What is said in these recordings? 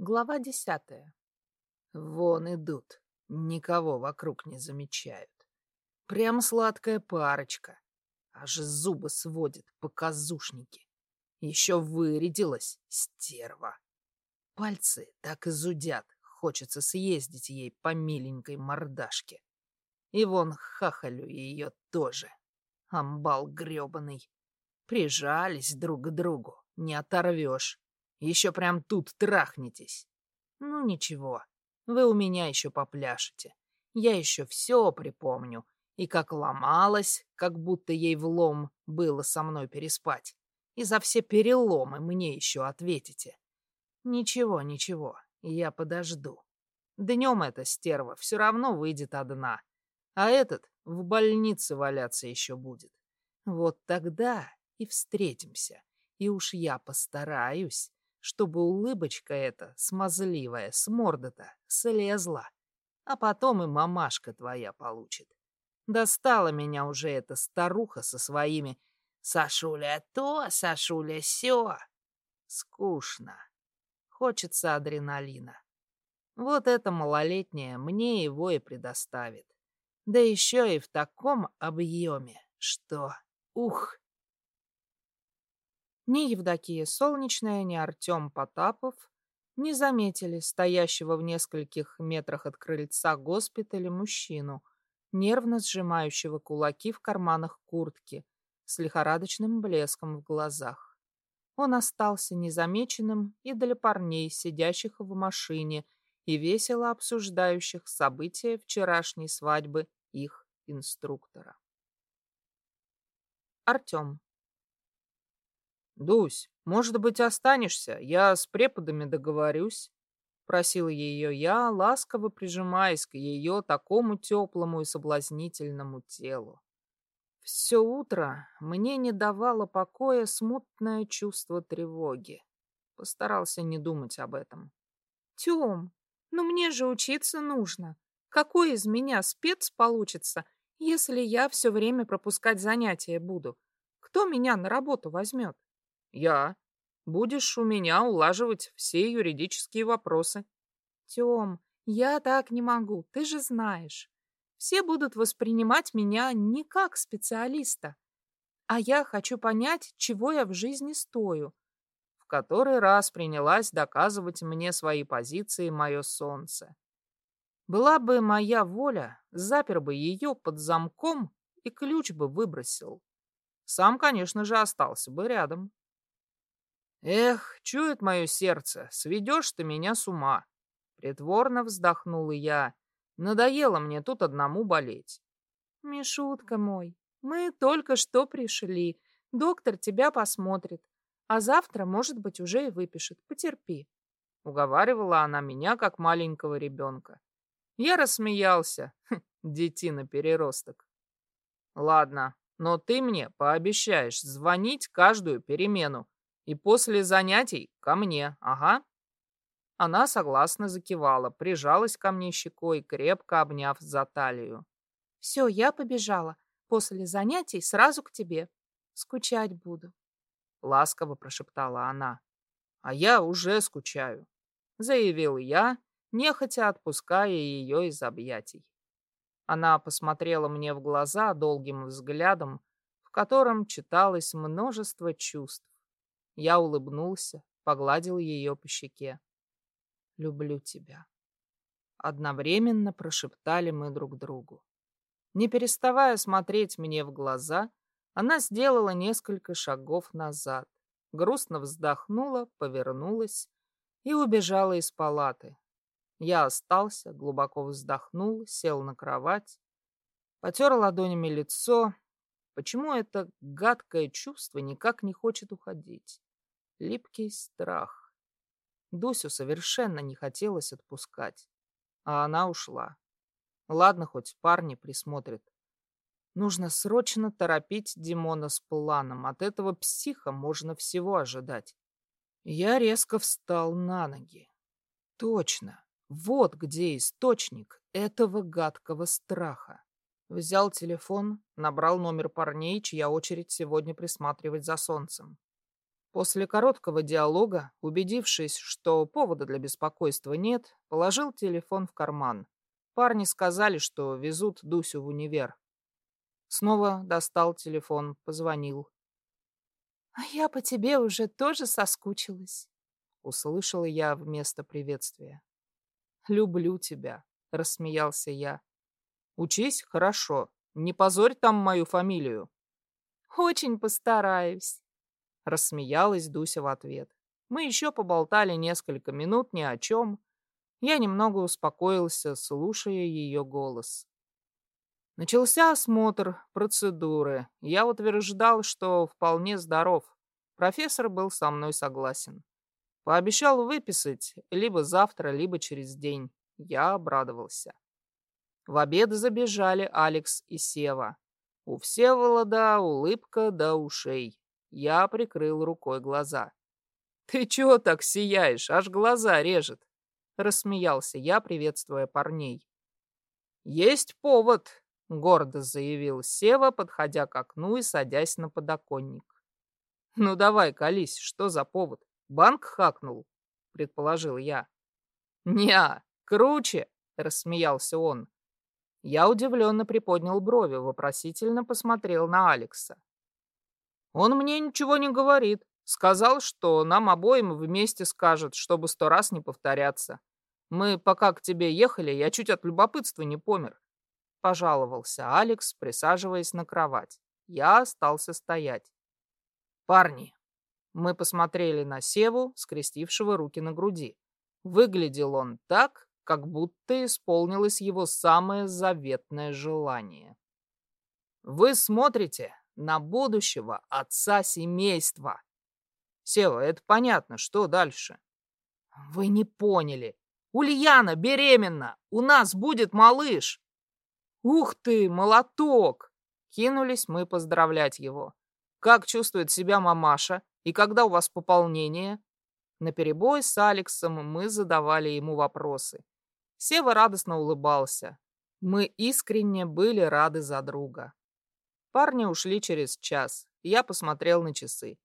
Глава десятая. Вон идут, никого вокруг не замечают. Прям сладкая парочка. Аж зубы сводит, показушники. Еще вырядилась стерва. Пальцы так и зудят, хочется съездить ей по миленькой мордашке. И вон хахалю ее тоже. Амбал гребаный. Прижались друг к другу, не оторвешь. Еще прям тут трахнетесь. Ну ничего, вы у меня еще попляшете. Я еще все припомню. И как ломалась, как будто ей влом было со мной переспать. И за все переломы мне еще ответите. Ничего, ничего, я подожду. Днем эта стерва все равно выйдет одна. А этот в больнице валяться еще будет. Вот тогда и встретимся. И уж я постараюсь, чтобы улыбочка эта, смазливая, с морда-то, слезла. А потом и мамашка твоя получит. Достала меня уже эта старуха со своими «Сашуля то, Сашуля сё». Скучно. Хочется адреналина. Вот эта малолетняя мне его и предоставит. Да еще и в таком объеме, что... Ух! Ни Евдокия Солнечная, ни Артем Потапов не заметили стоящего в нескольких метрах от крыльца госпиталя мужчину, нервно сжимающего кулаки в карманах куртки, с лихорадочным блеском в глазах. Он остался незамеченным и для парней, сидящих в машине и весело обсуждающих события вчерашней свадьбы их инструктора. Артем «Дусь, может быть, останешься? Я с преподами договорюсь», — просила ее я, ласково прижимаясь к ее такому теплому и соблазнительному телу. Все утро мне не давало покоя смутное чувство тревоги. Постарался не думать об этом. «Тем, ну мне же учиться нужно. Какой из меня спец получится, если я все время пропускать занятия буду? Кто меня на работу возьмет?» Я. Будешь у меня улаживать все юридические вопросы. Тём, я так не могу, ты же знаешь. Все будут воспринимать меня не как специалиста. А я хочу понять, чего я в жизни стою. В который раз принялась доказывать мне свои позиции мое солнце. Была бы моя воля, запер бы ее под замком и ключ бы выбросил. Сам, конечно же, остался бы рядом. Эх, чует мое сердце, сведешь ты меня с ума. Притворно вздохнул и я. Надоело мне тут одному болеть. Мишутка мой, мы только что пришли. Доктор тебя посмотрит. А завтра, может быть, уже и выпишет. Потерпи. Уговаривала она меня, как маленького ребенка. Я рассмеялся. Хм, детина-переросток. Ладно, но ты мне пообещаешь звонить каждую перемену, и после занятий ко мне, ага. Она согласно закивала, прижалась ко мне щекой, крепко обняв за талию. Все, я побежала. После занятий сразу к тебе. Скучать буду. Ласково прошептала она. А я уже скучаю, заявил я, нехотя отпуская ее из объятий. Она посмотрела мне в глаза долгим взглядом, в котором читалось множество чувств. Я улыбнулся, погладил ее по щеке. «Люблю тебя». Одновременно прошептали мы друг другу. Не переставая смотреть мне в глаза, она сделала несколько шагов назад, грустно вздохнула, повернулась и убежала из палаты. Я остался, глубоко вздохнул, сел на кровать, потер ладонями лицо. Почему это гадкое чувство никак не хочет уходить? Липкий страх. Дусю совершенно не хотелось отпускать, а она ушла. Ладно, хоть парни присмотрят. Нужно срочно торопить Димона с планом. От этого психа можно всего ожидать. Я резко встал на ноги. Точно. Вот где источник этого гадкого страха. Взял телефон, набрал номер парней, чья очередь сегодня присматривать за солнцем. После короткого диалога, убедившись, что повода для беспокойства нет, положил телефон в карман. Парни сказали, что везут Дусю в универ. Снова достал телефон, позвонил. «А я по тебе уже тоже соскучилась», — услышала я вместо приветствия. «Люблю тебя», — рассмеялся я. «Учись хорошо, не позорь там мою фамилию». «Очень постараюсь», — рассмеялась Дуся в ответ. Мы еще поболтали несколько минут ни о чем. Я немного успокоился, слушая ее голос. Начался осмотр, процедуры. Я утверждал, что вполне здоров. Профессор был со мной согласен. Пообещал выписать либо завтра, либо через день. Я обрадовался. В обед забежали Алекс и Сева. У Всеволода улыбка до ушей. Я прикрыл рукой глаза. «Ты чего так сияешь? Аж глаза режет!» Рассмеялся я, приветствуя парней. «Есть повод!» — гордо заявил Сева, подходя к окну и садясь на подоконник. «Ну давай, колись, что за повод? Банк хакнул?» — предположил я. «Не, круче!» — рассмеялся он. Я удивленно приподнял брови, вопросительно посмотрел на Алекса. Он мне ничего не говорит. Сказал, что нам обоим вместе скажет, чтобы сто раз не повторяться. Мы пока к тебе ехали, я чуть от любопытства не помер. Пожаловался Алекс, присаживаясь на кровать. Я остался стоять. Парни, мы посмотрели на Севу, скрестившего руки на груди. Выглядел он так, как будто исполнилось его самое заветное желание. Вы смотрите на будущего отца семейства. Сева, это понятно, что дальше? Вы не поняли. Ульяна беременна, у нас будет малыш. Ух ты, молоток! Кинулись мы поздравлять его. Как чувствует себя мамаша и когда у вас пополнение? На перебой с Алексом мы задавали ему вопросы. Сева радостно улыбался. Мы искренне были рады за друга. Парни ушли через час. Я посмотрел на часы.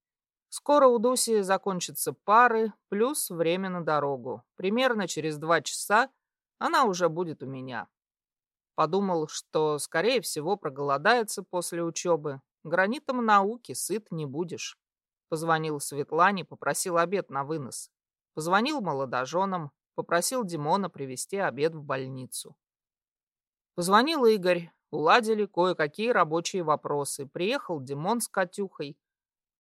Скоро у Дуси закончатся пары, плюс время на дорогу. Примерно через два часа она уже будет у меня. Подумал, что, скорее всего, проголодается после учебы. Гранитом науки сыт не будешь. Позвонил Светлане, попросил обед на вынос. Позвонил молодоженам, Попросил Димона привезти обед в больницу. Позвонил Игорь, уладили кое-какие рабочие вопросы. Приехал Димон с Катюхой.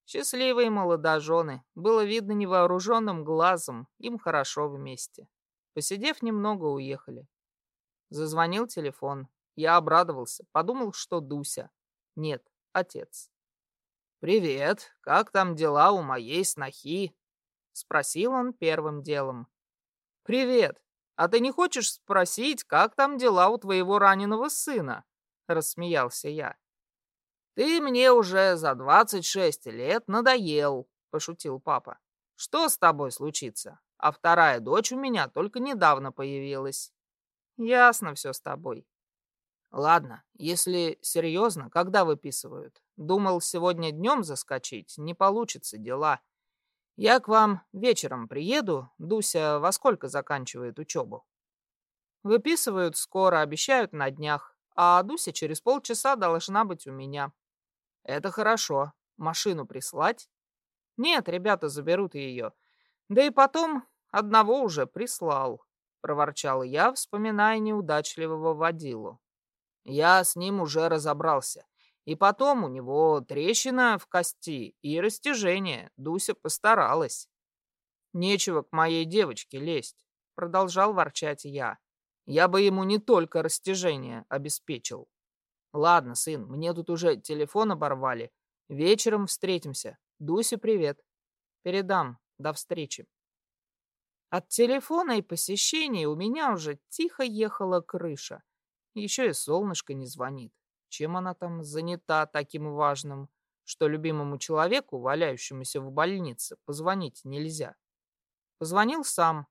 Счастливые молодожены. Было видно невооруженным глазом. Им хорошо вместе. Посидев немного, уехали. Зазвонил телефон. Я обрадовался. Подумал, что Дуся. Нет, отец. «Привет. Как там дела у моей снохи?» Спросил он первым делом. «Привет. А ты не хочешь спросить, как там дела у твоего раненого сына?» — рассмеялся я. «Ты мне уже за двадцать шесть лет надоел», — пошутил папа. «Что с тобой случится? А вторая дочь у меня только недавно появилась». «Ясно все с тобой». «Ладно, если серьезно, когда выписывают? Думал сегодня днем заскочить, не получится дела». Я к вам вечером приеду. Дуся во сколько заканчивает учебу? Выписывают скоро, обещают на днях. А Дуся через полчаса должна быть у меня. Это хорошо. Машину прислать? Нет, ребята заберут ее. Да и потом одного уже прислал, проворчал я, вспоминая неудачливого водилу. Я с ним уже разобрался. И потом у него трещина в кости и растяжение. Дуся постаралась. Нечего к моей девочке лезть, продолжал ворчать я. Я бы ему не только растяжение обеспечил. Ладно, сын, мне тут уже телефон оборвали. Вечером встретимся. Дусе привет. Передам. До встречи. От телефона и посещений у меня уже тихо ехала крыша. Еще и солнышко не звонит. Чем она там занята таким важным, что любимому человеку, валяющемуся в больнице, позвонить нельзя? Позвонил сам.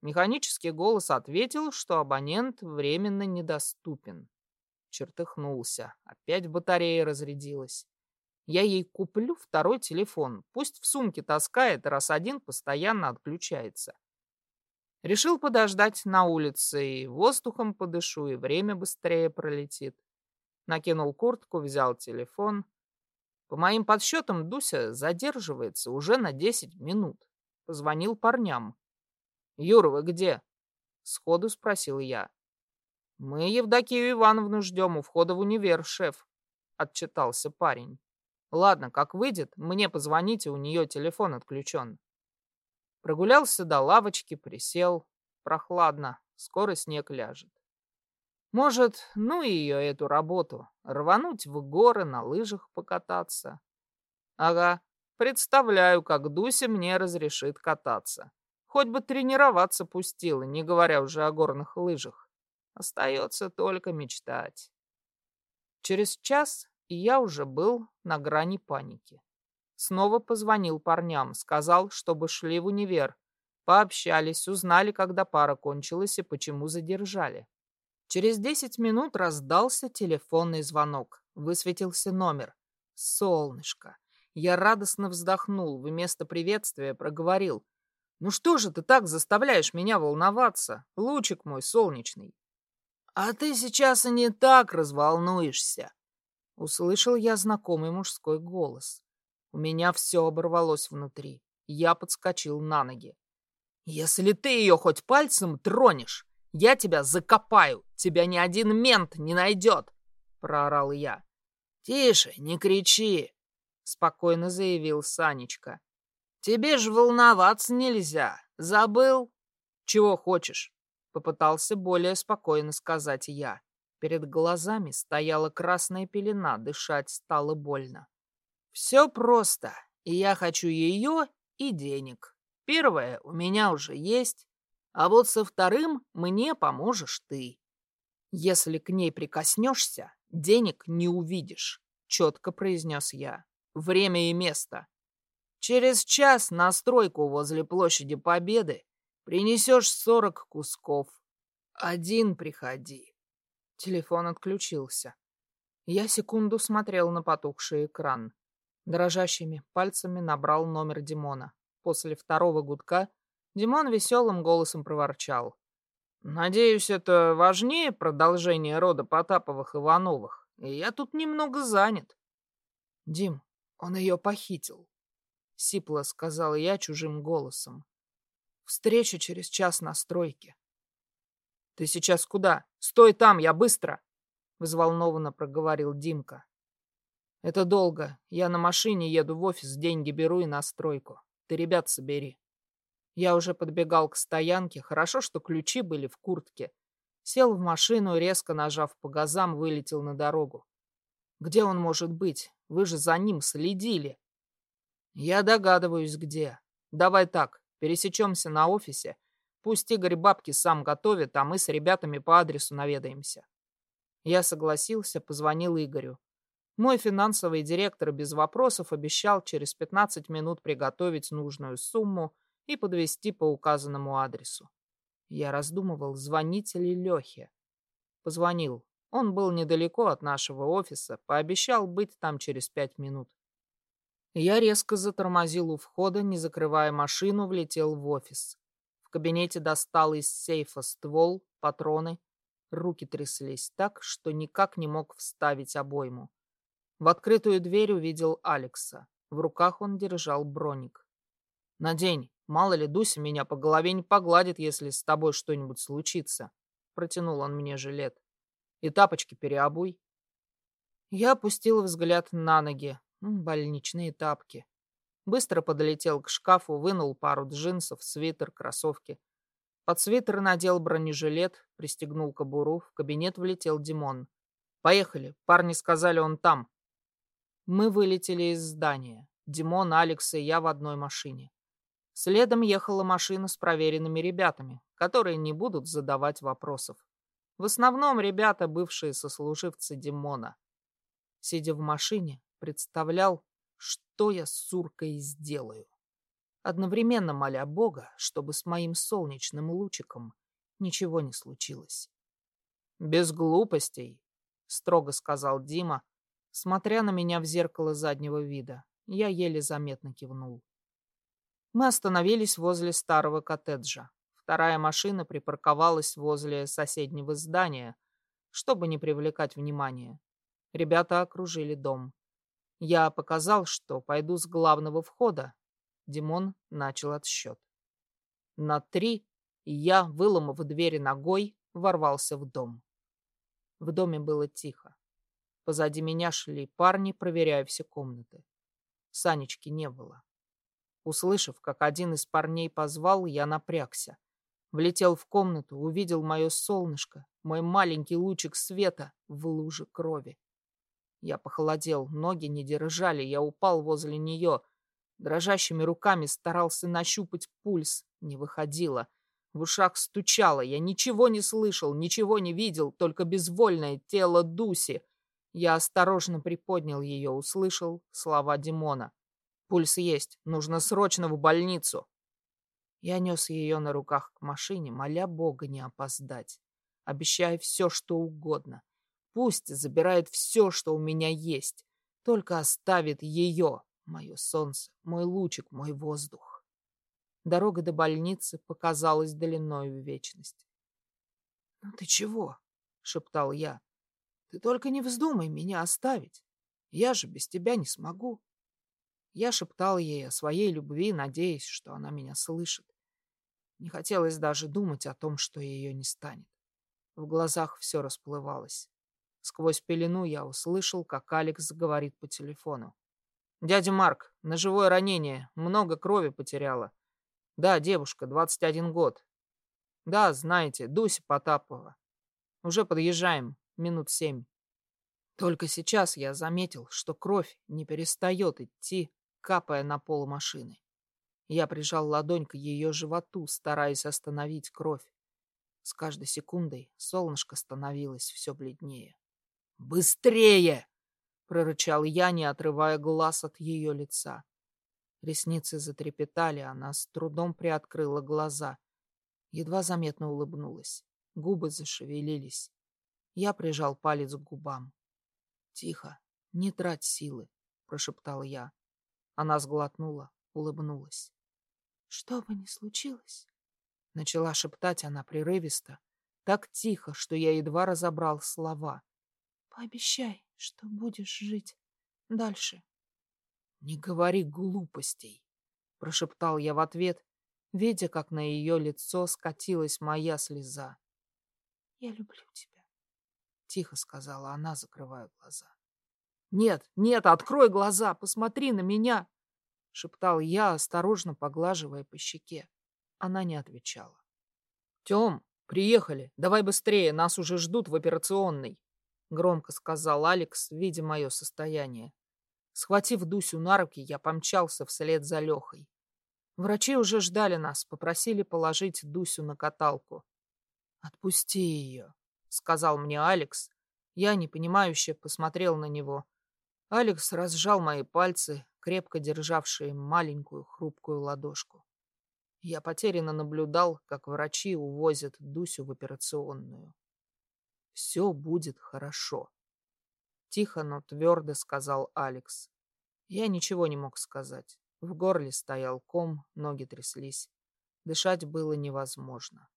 Механический голос ответил, что абонент временно недоступен. Чертыхнулся. Опять батарея разрядилась. Я ей куплю второй телефон. Пусть в сумке таскает, раз один постоянно отключается. Решил подождать на улице, и воздухом подышу, и время быстрее пролетит. Накинул куртку, взял телефон. По моим подсчетам, Дуся задерживается уже на 10 минут. Позвонил парням. «Юра, вы где?» Сходу спросил я. «Мы Евдокию Ивановну ждем у входа в универ, шеф», — отчитался парень. «Ладно, как выйдет, мне позвоните, у нее телефон отключен». Прогулялся до лавочки, присел. Прохладно, скоро снег ляжет. Может, ну ее эту работу, рвануть в горы, на лыжах покататься. Ага, представляю, как Дуся мне разрешит кататься. Хоть бы тренироваться пустила, не говоря уже о горных лыжах. Остается только мечтать. Через час я уже был на грани паники. Снова позвонил парням, сказал, чтобы шли в универ. Пообщались, узнали, когда пара кончилась и почему задержали. Через десять минут раздался телефонный звонок. Высветился номер. «Солнышко». Я радостно вздохнул, вместо приветствия проговорил. «Ну что же ты так заставляешь меня волноваться, лучик мой солнечный?» «А ты сейчас и не так разволнуешься», — услышал я знакомый мужской голос. У меня все оборвалось внутри. Я подскочил на ноги. «Если ты ее хоть пальцем тронешь, я тебя закопаю. Тебя ни один мент не найдет!» — проорал я. «Тише, не кричи!» — спокойно заявил Санечка. «Тебе же волноваться нельзя. Забыл?» «Чего хочешь?» — попытался более спокойно сказать я. Перед глазами стояла красная пелена, дышать стало больно. Все просто, и я хочу ее и денег. Первое у меня уже есть, а вот со вторым мне поможешь ты. Если к ней прикоснешься, денег не увидишь, четко произнес я. Время и место. Через час на стройку возле площади Победы принесешь сорок кусков. Один приходи. Телефон отключился. Я секунду смотрел на потухший экран. Дрожащими пальцами набрал номер Димона. После второго гудка Димон веселым голосом проворчал. «Надеюсь, это важнее продолжения рода Потаповых-Ивановых, и я тут немного занят». «Дим, он ее похитил», — сипло сказал я чужим голосом. «Встреча через час на стройке». «Ты сейчас куда? Стой там, я быстро!» — взволнованно проговорил Димка. Это долго. Я на машине еду в офис, деньги беру и на стройку. Ты ребят собери. Я уже подбегал к стоянке. Хорошо, что ключи были в куртке. Сел в машину, резко нажав по газам, вылетел на дорогу. Где он может быть? Вы же за ним следили. Я догадываюсь, где. Давай так, пересечемся на офисе. Пусть Игорь бабки сам готовит, а мы с ребятами по адресу наведаемся. Я согласился, позвонил Игорю. Мой финансовый директор без вопросов обещал через 15 минут приготовить нужную сумму и подвести по указанному адресу. Я раздумывал, звонить ли Лехе. Позвонил. Он был недалеко от нашего офиса, пообещал быть там через пять минут. Я резко затормозил у входа, не закрывая машину, влетел в офис. В кабинете достал из сейфа ствол, патроны. Руки тряслись так, что никак не мог вставить обойму. В открытую дверь увидел Алекса. В руках он держал броник. «Надень. Мало ли, Дуся меня по голове не погладит, если с тобой что-нибудь случится». Протянул он мне жилет. «И тапочки переобуй». Я опустил взгляд на ноги. Больничные тапки. Быстро подлетел к шкафу, вынул пару джинсов, свитер, кроссовки. Под свитер надел бронежилет, пристегнул кобуру. В кабинет влетел Димон. «Поехали. Парни сказали, он там». Мы вылетели из здания. Димон, Алекс и я в одной машине. Следом ехала машина с проверенными ребятами, которые не будут задавать вопросов. В основном ребята, бывшие сослуживцы Димона. Сидя в машине, представлял, что я с Суркой сделаю. Одновременно моля Бога, чтобы с моим солнечным лучиком ничего не случилось. «Без глупостей», — строго сказал Дима, смотря на меня в зеркало заднего вида. Я еле заметно кивнул. Мы остановились возле старого коттеджа. Вторая машина припарковалась возле соседнего здания, чтобы не привлекать внимания. Ребята окружили дом. Я показал, что пойду с главного входа. Димон начал отсчет. На три я, выломав двери ногой, ворвался в дом. В доме было тихо. Позади меня шли парни, проверяя все комнаты. Санечки не было. Услышав, как один из парней позвал, я напрягся. Влетел в комнату, увидел мое солнышко, мой маленький лучик света в луже крови. Я похолодел, ноги не держали, я упал возле нее. Дрожащими руками старался нащупать пульс, не выходило. В ушах стучало, я ничего не слышал, ничего не видел, только безвольное тело Дуси. Я осторожно приподнял ее, услышал слова Димона. «Пульс есть, нужно срочно в больницу». Я нес ее на руках к машине, моля Бога не опоздать, обещая все, что угодно. Пусть забирает все, что у меня есть, только оставит ее, мое солнце, мой лучик, мой воздух. Дорога до больницы показалась длиной в вечность. — Ну ты чего? — шептал я. — Ты только не вздумай меня оставить. Я же без тебя не смогу. Я шептал ей о своей любви, надеясь, что она меня слышит. Не хотелось даже думать о том, что ее не станет. В глазах все расплывалось. Сквозь пелену я услышал, как Алекс говорит по телефону. «Дядя Марк, ножевое ранение, много крови потеряла. Да, девушка, 21 год. Да, знаете, Дуся Потапова. Уже подъезжаем, минут семь. Только сейчас я заметил, что кровь не перестает идти, капая на пол машины. Я прижал ладонь к ее животу, стараясь остановить кровь. С каждой секундой солнышко становилось все бледнее. «Быстрее!» — прорычал я, не отрывая глаз от ее лица. Ресницы затрепетали, она с трудом приоткрыла глаза. Едва заметно улыбнулась. Губы зашевелились. Я прижал палец к губам. «Тихо, не трать силы», — прошептал я. Она сглотнула, улыбнулась. «Что бы ни случилось», — начала шептать она прерывисто, так тихо, что я едва разобрал слова. Пообещай, что будешь жить дальше. Не говори глупостей, прошептал я в ответ, видя, как на ее лицо скатилась моя слеза. Я люблю тебя, тихо сказала она, закрывая глаза. Нет, нет, открой глаза, посмотри на меня, шептал я, осторожно поглаживая по щеке. Она не отвечала. Тем, приехали, давай быстрее, нас уже ждут в операционной. — громко сказал Алекс, видя мое состояние. Схватив Дусю на руки, я помчался вслед за Лехой. Врачи уже ждали нас, попросили положить Дусю на каталку. «Отпусти ее», — сказал мне Алекс. Я, непонимающе, посмотрел на него. Алекс разжал мои пальцы, крепко державшие маленькую хрупкую ладошку. Я потерянно наблюдал, как врачи увозят Дусю в операционную. Все будет хорошо. Тихо, но твердо сказал Алекс. Я ничего не мог сказать. В горле стоял ком, ноги тряслись. Дышать было невозможно.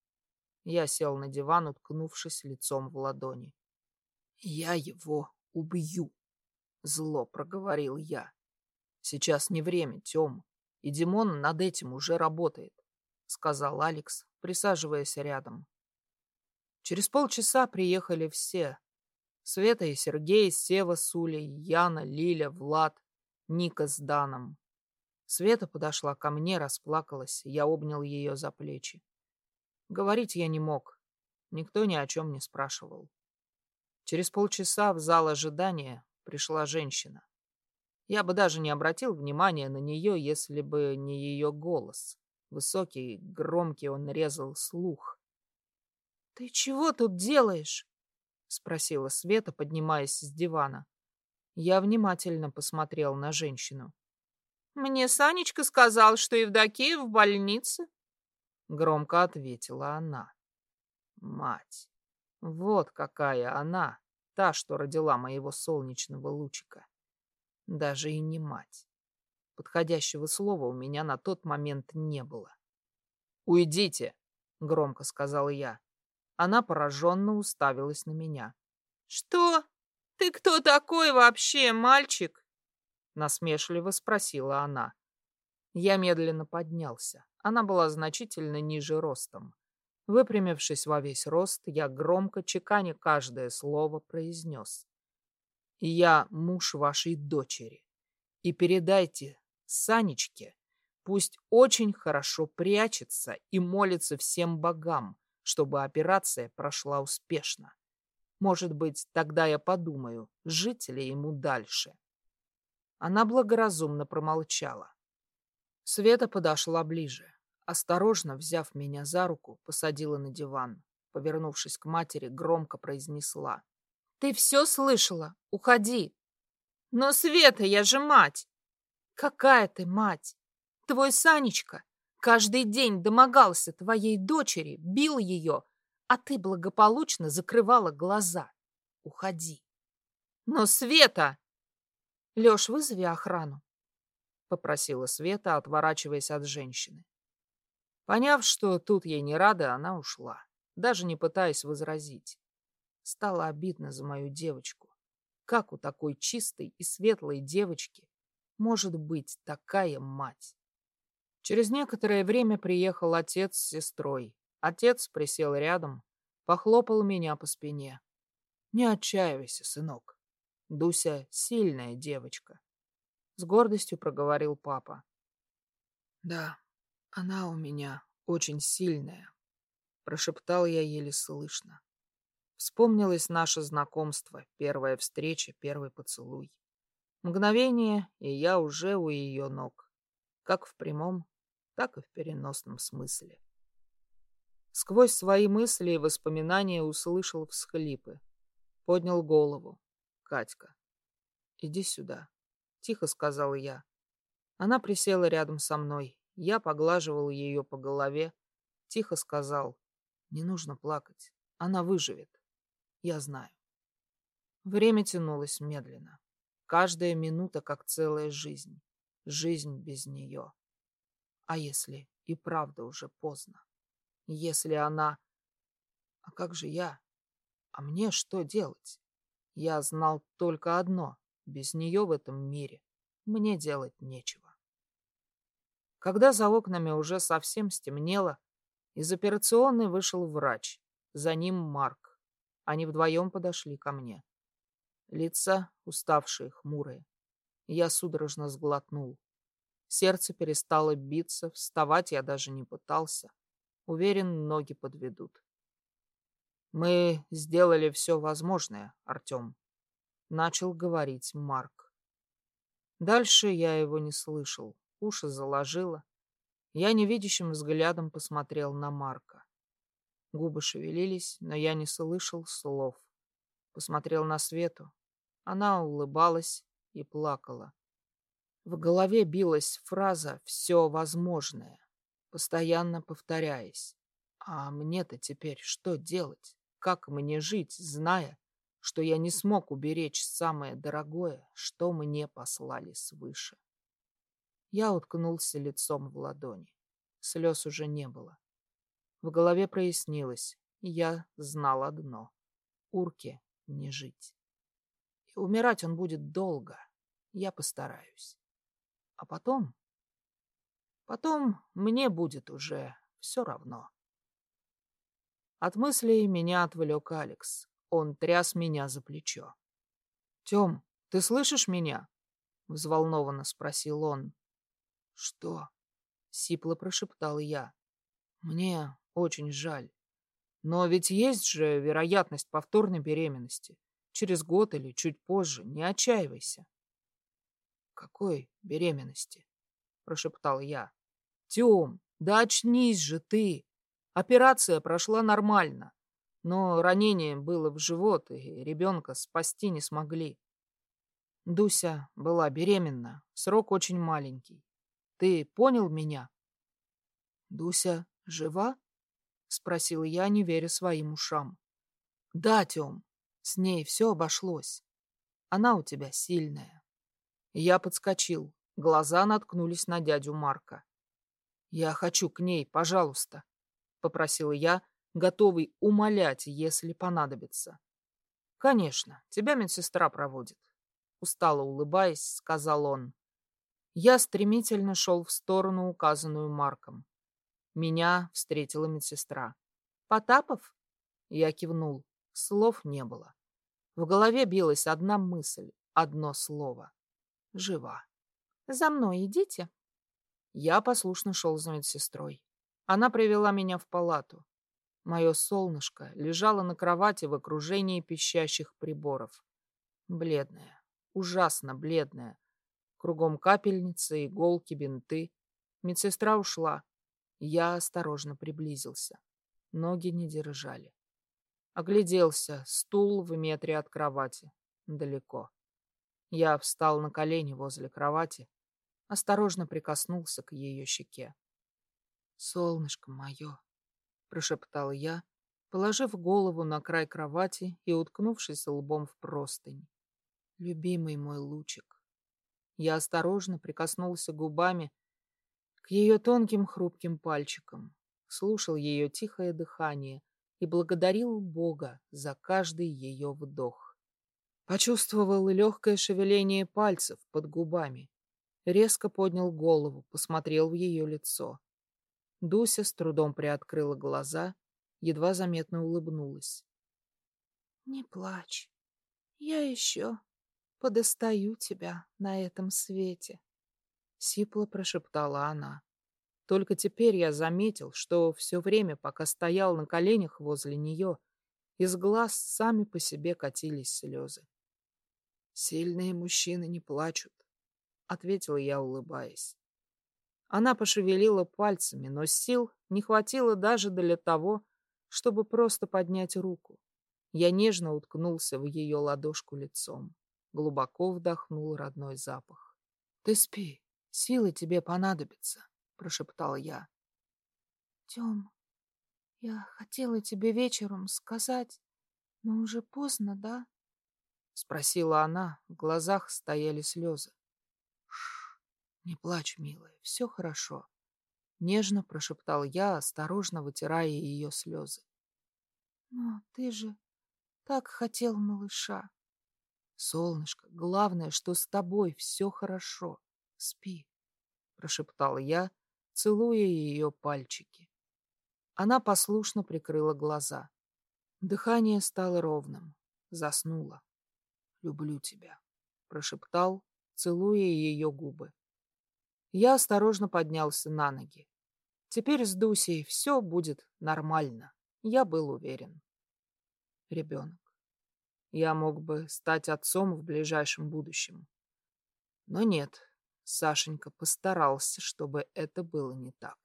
Я сел на диван, уткнувшись лицом в ладони. «Я его убью!» — зло проговорил я. «Сейчас не время, Тем, и Димон над этим уже работает», — сказал Алекс, присаживаясь рядом. Через полчаса приехали все. Света и Сергей, Сева с Улей, Яна, Лиля, Влад, Ника с Даном. Света подошла ко мне, расплакалась, я обнял ее за плечи. Говорить я не мог, никто ни о чем не спрашивал. Через полчаса в зал ожидания пришла женщина. Я бы даже не обратил внимания на нее, если бы не ее голос. Высокий, громкий, он резал слух. «Ты чего тут делаешь?» — спросила Света, поднимаясь с дивана. Я внимательно посмотрел на женщину. «Мне Санечка сказал, что Евдокия в больнице», — громко ответила она. «Мать, вот какая она, та, что родила моего солнечного лучика. Даже и не мать. Подходящего слова у меня на тот момент не было. «Уйдите!» — громко сказал я. Она пораженно уставилась на меня. «Что? Ты кто такой вообще, мальчик?» Насмешливо спросила она. Я медленно поднялся. Она была значительно ниже ростом. Выпрямившись во весь рост, я громко, чеканя каждое слово, произнес. «Я муж вашей дочери. И передайте Санечке, пусть очень хорошо прячется и молится всем богам, чтобы операция прошла успешно. Может быть, тогда я подумаю, жить ли ему дальше». Она благоразумно промолчала. Света подошла ближе. Осторожно взяв меня за руку, посадила на диван. Повернувшись к матери, громко произнесла. «Ты все слышала? Уходи!» «Но, Света, я же мать!» «Какая ты мать? Твой Санечка каждый день домогался твоей дочери, бил ее, а ты благополучно закрывала глаза. Уходи!» «Но, Света!» «Леш, вызови охрану!» попросила Света, отворачиваясь от женщины. Поняв, что тут ей не рада, она ушла, даже не пытаясь возразить. Стало обидно за мою девочку. Как у такой чистой и светлой девочки может быть такая мать? Через некоторое время приехал отец с сестрой. Отец присел рядом, похлопал меня по спине. Не отчаивайся, сынок. Дуся сильная девочка. С гордостью проговорил папа. Да, она у меня очень сильная, прошептал я еле слышно. Вспомнилось наше знакомство, первая встреча, первый поцелуй. Мгновение, и я уже у ее ног, как в прямом, так и в переносном смысле. Сквозь свои мысли и воспоминания услышал всхлипы. Поднял голову. Катька, иди сюда, тихо сказал я. Она присела рядом со мной, я поглаживал ее по голове, тихо сказал, не нужно плакать, она выживет. Я знаю. Время тянулось медленно. Каждая минута как целая жизнь. Жизнь без нее. А если и правда уже поздно? Если она... А как же я? А мне что делать? Я знал только одно. Без нее в этом мире мне делать нечего. Когда за окнами уже совсем стемнело, из операционной вышел врач, за ним Марк. Они вдвоем подошли ко мне. Лица уставшие, хмурые. Я судорожно сглотнул. Сердце перестало биться, вставать я даже не пытался. Уверен, ноги подведут. Мы сделали все возможное, Артем. Начал говорить Марк. Дальше я его не слышал уши заложило. Я невидящим взглядом посмотрел на Марка. Губы шевелились, но я не слышал слов. Посмотрел на Свету. Она улыбалась и плакала. В голове билась фраза «все возможное», постоянно повторяясь. А мне-то теперь что делать? Как мне жить, зная, что я не смог уберечь самое дорогое, что мне послали свыше? Я уткнулся лицом в ладони. Слез уже не было. В голове прояснилось, я знал одно — Урке не жить. И умирать он будет долго, я постараюсь. А потом... Потом мне будет уже все равно. От мыслей меня отвлек Алекс. Он тряс меня за плечо. — Тем, ты слышишь меня? — взволнованно спросил он. «Что?» — сипло прошептал я. «Мне очень жаль. Но ведь есть же вероятность повторной беременности. Через год или чуть позже. Не отчаивайся». «Какой беременности?» — прошептал я. «Тем, да очнись же ты! Операция прошла нормально, но ранение было в живот, и ребенка спасти не смогли. Дуся была беременна, срок очень маленький. Ты понял меня? Дуся жива? Спросил я, не веря своим ушам. Да, Тём. С ней все обошлось. Она у тебя сильная. Я подскочил. Глаза наткнулись на дядю Марка. «Я хочу к ней, пожалуйста», — попросила я, готовый умолять, если понадобится. «Конечно, тебя медсестра проводит», — устало улыбаясь, сказал он. Я стремительно шел в сторону, указанную Марком. Меня встретила медсестра. «Потапов?» Я кивнул. Слов не было. В голове билась одна мысль, одно слово. Жива. «За мной идите». Я послушно шел за медсестрой. Она привела меня в палату. Мое солнышко лежало на кровати в окружении пищащих приборов. Бледная, ужасно бледная, Кругом капельницы, иголки, бинты. Медсестра ушла. Я осторожно приблизился. Ноги не держали. Огляделся. Стул в метре от кровати. Далеко. Я встал на колени возле кровати. Осторожно прикоснулся к ее щеке. «Солнышко мое!» — прошептал я, положив голову на край кровати и уткнувшись лбом в простынь. «Любимый мой лучик!» Я осторожно прикоснулся губами к ее тонким хрупким пальчикам, слушал ее тихое дыхание и благодарил Бога за каждый ее вдох. Почувствовал легкое шевеление пальцев под губами, резко поднял голову, посмотрел в ее лицо. Дуся с трудом приоткрыла глаза, едва заметно улыбнулась. — Не плачь, я еще подостаю тебя на этом свете, — сипло прошептала она. Только теперь я заметил, что все время, пока стоял на коленях возле нее, из глаз сами по себе катились слезы. «Сильные мужчины не плачут», — ответила я, улыбаясь. Она пошевелила пальцами, но сил не хватило даже для того, чтобы просто поднять руку. Я нежно уткнулся в ее ладошку лицом глубоко вдохнул родной запах. — Ты спи, силы тебе понадобятся, — прошептал я. — Тем, я хотела тебе вечером сказать, но уже поздно, да? — спросила она, в глазах стояли слезы. — Шш, не плачь, милая, все хорошо. Нежно прошептал я, осторожно вытирая ее слезы. — Но ты же так хотел малыша. «Солнышко, главное, что с тобой все хорошо. Спи», — прошептал я, целуя ее пальчики. Она послушно прикрыла глаза. Дыхание стало ровным. Заснула. «Люблю тебя», — прошептал, целуя ее губы. Я осторожно поднялся на ноги. Теперь с Дусей все будет нормально. Я был уверен. Ребенок. Я мог бы стать отцом в ближайшем будущем. Но нет, Сашенька постарался, чтобы это было не так.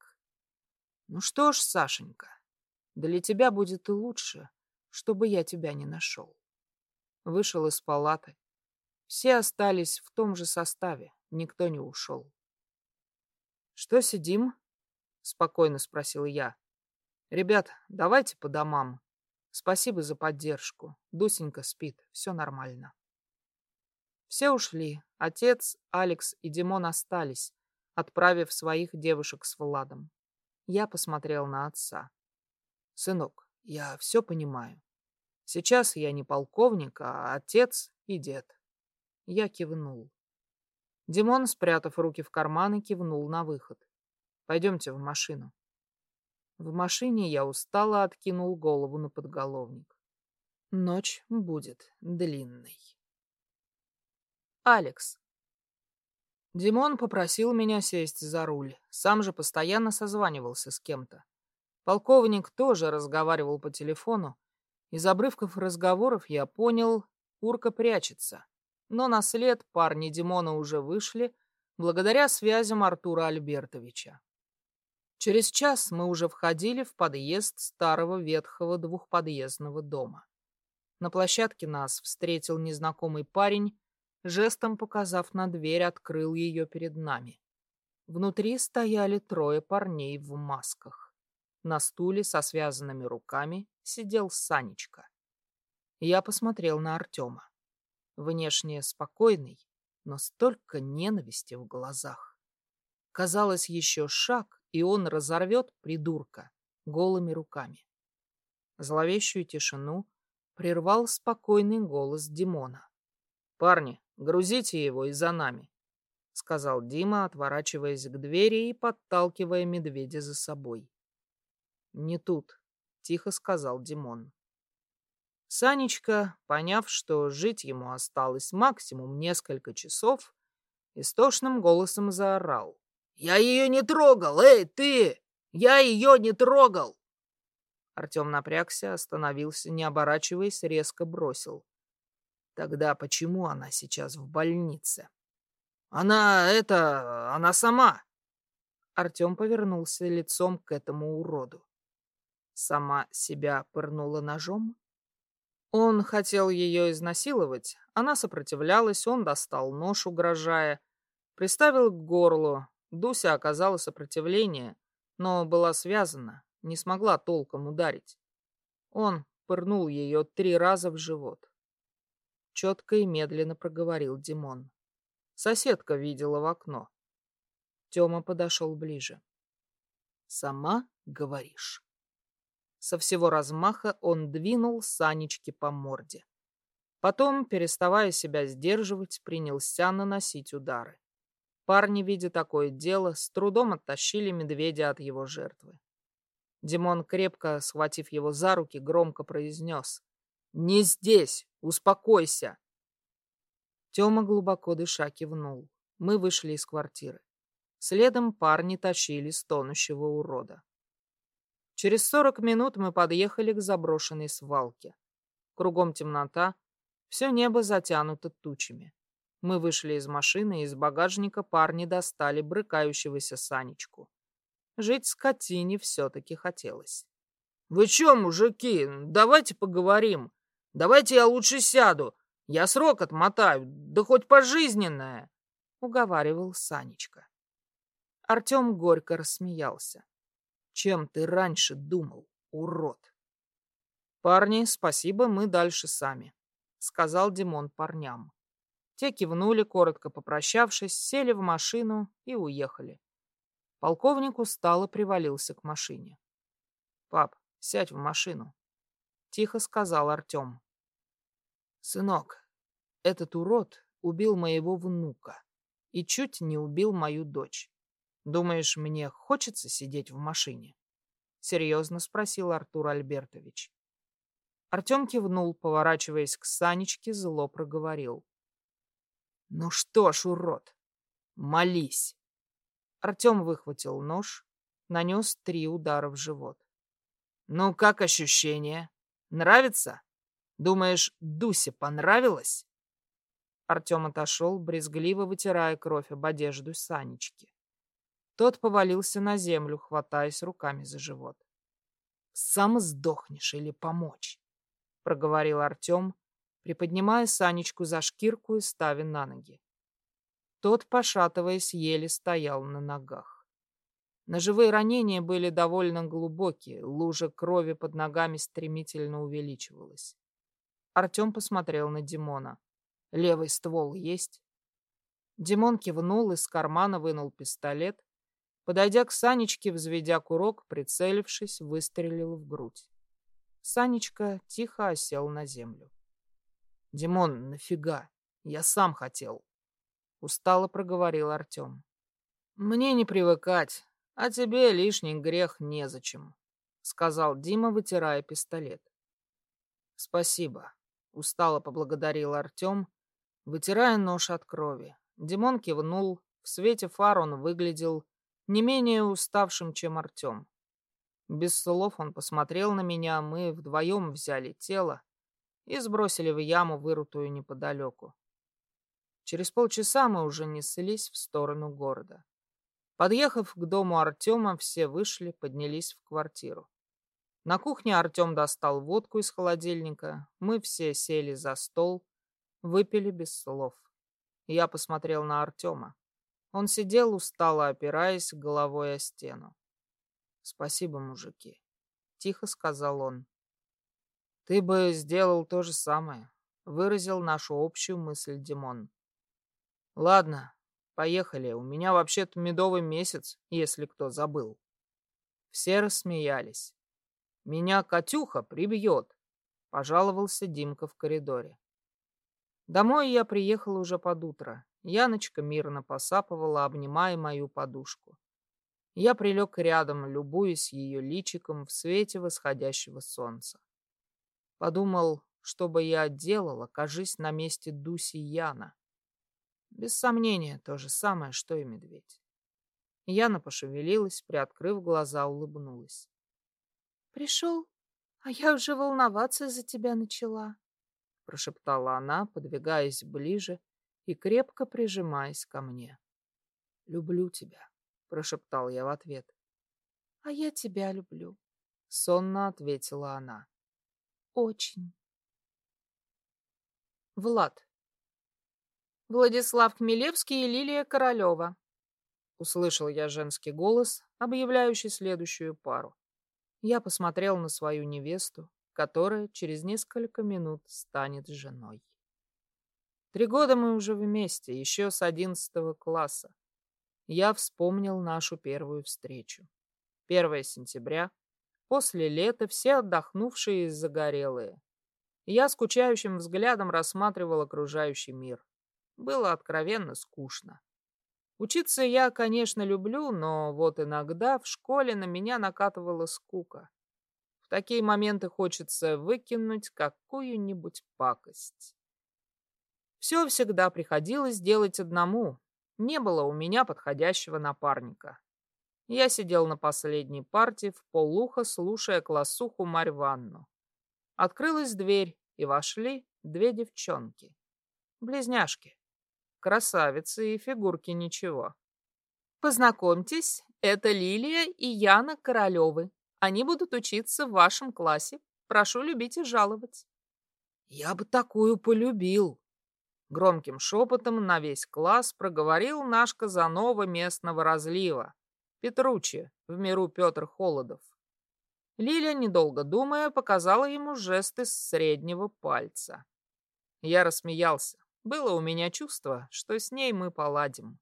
Ну что ж, Сашенька, для тебя будет и лучше, чтобы я тебя не нашел. Вышел из палаты. Все остались в том же составе, никто не ушел. «Что сидим?» — спокойно спросил я. «Ребят, давайте по домам. Спасибо за поддержку. Дусенька спит, все нормально. Все ушли. Отец, Алекс и Димон остались, отправив своих девушек с Владом. Я посмотрел на отца. Сынок, я все понимаю. Сейчас я не полковник, а отец и дед. Я кивнул. Димон, спрятав руки в карманы, кивнул на выход. Пойдемте в машину. В машине я устало откинул голову на подголовник. Ночь будет длинной. Алекс. Димон попросил меня сесть за руль, сам же постоянно созванивался с кем-то. Полковник тоже разговаривал по телефону. Из обрывков разговоров я понял, Урка прячется. Но на след парни Димона уже вышли, благодаря связям Артура Альбертовича. Через час мы уже входили в подъезд старого ветхого двухподъездного дома. На площадке нас встретил незнакомый парень, жестом показав на дверь, открыл ее перед нами. Внутри стояли трое парней в масках. На стуле со связанными руками сидел Санечка. Я посмотрел на Артема. Внешне спокойный, но столько ненависти в глазах. Казалось, еще шаг, и он разорвет придурка голыми руками. Зловещую тишину прервал спокойный голос Димона. «Парни, грузите его и за нами», — сказал Дима, отворачиваясь к двери и подталкивая медведя за собой. «Не тут», — тихо сказал Димон. Санечка, поняв, что жить ему осталось максимум несколько часов, истошным голосом заорал. «Я ее не трогал! Эй, ты! Я ее не трогал!» Артем напрягся, остановился, не оборачиваясь, резко бросил. «Тогда почему она сейчас в больнице?» «Она это... она сама!» Артем повернулся лицом к этому уроду. Сама себя пырнула ножом? Он хотел ее изнасиловать, она сопротивлялась, он достал нож, угрожая, приставил к горлу. Дуся оказала сопротивление, но была связана, не смогла толком ударить. Он пырнул ее три раза в живот. Четко и медленно проговорил Димон. Соседка видела в окно. Тёма подошел ближе. «Сама говоришь?» Со всего размаха он двинул Санечке по морде. Потом, переставая себя сдерживать, принялся наносить удары. Парни, видя такое дело, с трудом оттащили медведя от его жертвы. Димон, крепко схватив его за руки, громко произнес. «Не здесь! Успокойся!» Тёма глубоко дыша кивнул. Мы вышли из квартиры. Следом парни тащили стонущего урода. Через сорок минут мы подъехали к заброшенной свалке. Кругом темнота, все небо затянуто тучами. Мы вышли из машины, и из багажника парни достали брыкающегося Санечку. Жить скотине все-таки хотелось. «Вы че, мужики, давайте поговорим. Давайте я лучше сяду. Я срок отмотаю, да хоть пожизненное», — уговаривал Санечка. Артем горько рассмеялся. Чем ты раньше думал, урод? Парни, спасибо, мы дальше сами, сказал Димон парням. Те кивнули, коротко попрощавшись, сели в машину и уехали. Полковник устало привалился к машине. «Пап, сядь в машину», — тихо сказал Артем. «Сынок, этот урод убил моего внука и чуть не убил мою дочь. Думаешь, мне хочется сидеть в машине? Серьезно спросил Артур Альбертович. Артем кивнул, поворачиваясь к Санечке, зло проговорил. Ну что ж, урод, молись. Артем выхватил нож, нанес три удара в живот. Ну, как ощущение? Нравится? Думаешь, Дусе понравилось? Артем отошел, брезгливо вытирая кровь об одежду Санечки. Тот повалился на землю, хватаясь руками за живот. «Сам сдохнешь или помочь?» — проговорил Артем, приподнимая Санечку за шкирку и ставя на ноги. Тот, пошатываясь, еле стоял на ногах. Ножевые ранения были довольно глубокие, лужа крови под ногами стремительно увеличивалась. Артем посмотрел на Димона. «Левый ствол есть?» Димон кивнул, из кармана вынул пистолет, Подойдя к Санечке, взведя курок, прицелившись, выстрелил в грудь. Санечка тихо осел на землю. «Димон, нафига? Я сам хотел!» Устало проговорил Артем. «Мне не привыкать, а тебе лишний грех незачем», сказал Дима, вытирая пистолет. «Спасибо», — устало поблагодарил Артем, вытирая нож от крови. Димон кивнул, в свете фар он выглядел не менее уставшим, чем Артем. Без слов он посмотрел на меня, мы вдвоем взяли тело и сбросили в яму, вырутую неподалеку. Через полчаса мы уже неслись в сторону города. Подъехав к дому Артема, все вышли, поднялись в квартиру. На кухне Артем достал водку из холодильника, мы все сели за стол, выпили без слов. Я посмотрел на Артема. Он сидел устало, опираясь головой о стену. «Спасибо, мужики», — тихо сказал он. Ты бы сделал то же самое, выразил нашу общую мысль Димон. Ладно, поехали. У меня вообще-то медовый месяц, если кто забыл. Все рассмеялись. Меня Катюха прибьет, пожаловался Димка в коридоре. Домой я приехал уже под утро. Яночка мирно посапывала, обнимая мою подушку. Я прилег рядом, любуясь ее личиком в свете восходящего солнца. Подумал, что бы я делал, окажись на месте Дуси Яна. Без сомнения, то же самое, что и медведь. Яна пошевелилась, приоткрыв глаза, улыбнулась. «Пришел, а я уже волноваться за тебя начала», — прошептала она, подвигаясь ближе и крепко прижимаясь ко мне. «Люблю тебя», — прошептал я в ответ. «А я тебя люблю», — сонно ответила она. «Очень». Влад. Владислав Хмелевский и Лилия Королева. Услышал я женский голос, объявляющий следующую пару. Я посмотрел на свою невесту, которая через несколько минут станет женой. Три года мы уже вместе, еще с одиннадцатого класса. Я вспомнил нашу первую встречу. 1 сентября. После лета все отдохнувшие и загорелые. Я скучающим взглядом рассматривал окружающий мир. Было откровенно скучно. Учиться я, конечно, люблю, но вот иногда в школе на меня накатывала скука. В такие моменты хочется выкинуть какую-нибудь пакость. Все всегда приходилось делать одному. Не было у меня подходящего напарника. Я сидел на последней парте, в полухо слушая классуху Марь Ванну. Открылась дверь, и вошли две девчонки. Близняшки. Красавицы и фигурки ничего. Познакомьтесь, это Лилия и Яна Королевы. Они будут учиться в вашем классе. Прошу любить и жаловать. Я бы такую полюбил. Громким шепотом на весь класс проговорил наш Казанова местного разлива. Петручи, в миру Петр Холодов. Лилия, недолго думая, показала ему жесты с среднего пальца. Я рассмеялся. Было у меня чувство, что с ней мы поладим.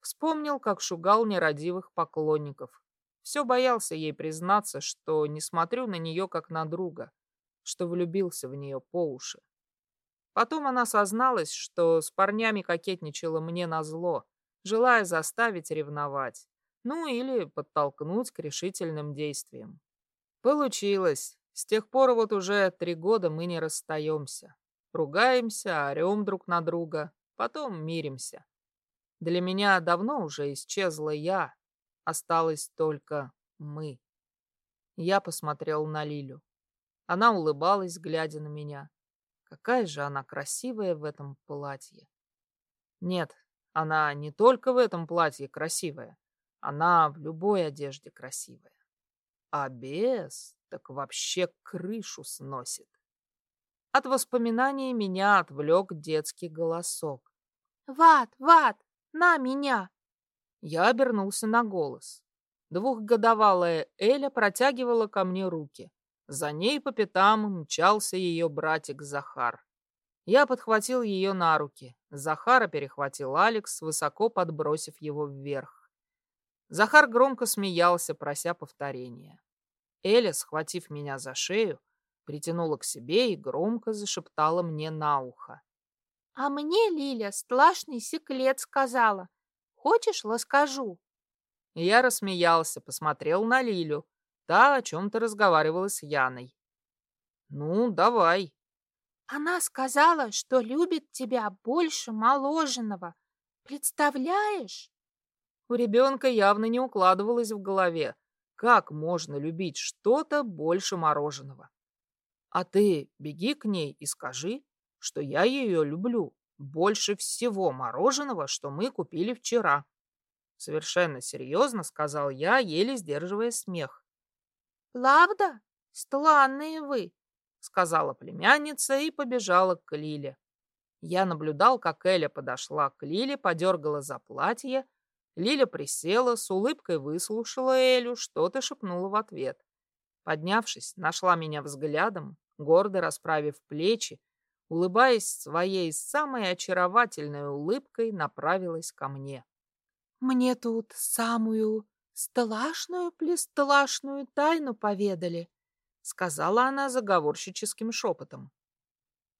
Вспомнил, как шугал нерадивых поклонников. Все боялся ей признаться, что не смотрю на нее как на друга, что влюбился в нее по уши. Потом она созналась, что с парнями кокетничала мне назло, желая заставить ревновать, ну или подтолкнуть к решительным действиям. Получилось. С тех пор вот уже три года мы не расстаемся. Ругаемся, орем друг на друга, потом миримся. Для меня давно уже исчезла я, осталось только мы. Я посмотрел на Лилю. Она улыбалась, глядя на меня. Какая же она красивая в этом платье. Нет, она не только в этом платье красивая, она в любой одежде красивая. А без так вообще крышу сносит. От воспоминаний меня отвлек детский голосок. «Ват, Ват, на меня!» Я обернулся на голос. Двухгодовалая Эля протягивала ко мне руки. За ней по пятам мчался ее братик Захар. Я подхватил ее на руки. Захара перехватил Алекс, высоко подбросив его вверх. Захар громко смеялся, прося повторения. Эля, схватив меня за шею, притянула к себе и громко зашептала мне на ухо. «А мне Лиля страшный секрет сказала. Хочешь, расскажу?» Я рассмеялся, посмотрел на Лилю. Та о чем-то разговаривала с Яной. «Ну, давай». «Она сказала, что любит тебя больше моложенного. Представляешь?» У ребенка явно не укладывалось в голове, как можно любить что-то больше мороженого. А ты беги к ней и скажи, что я ее люблю больше всего мороженого, что мы купили вчера. Совершенно серьезно сказал я, еле сдерживая смех. «Правда? Странные вы», — сказала племянница и побежала к Лиле. Я наблюдал, как Эля подошла к Лиле, подергала за платье. Лиля присела, с улыбкой выслушала Элю, что-то шепнула в ответ. Поднявшись, нашла меня взглядом, гордо расправив плечи, улыбаясь своей самой очаровательной улыбкой, направилась ко мне. «Мне тут самую сталашную-плесталашную тайну поведали», сказала она заговорщическим шепотом.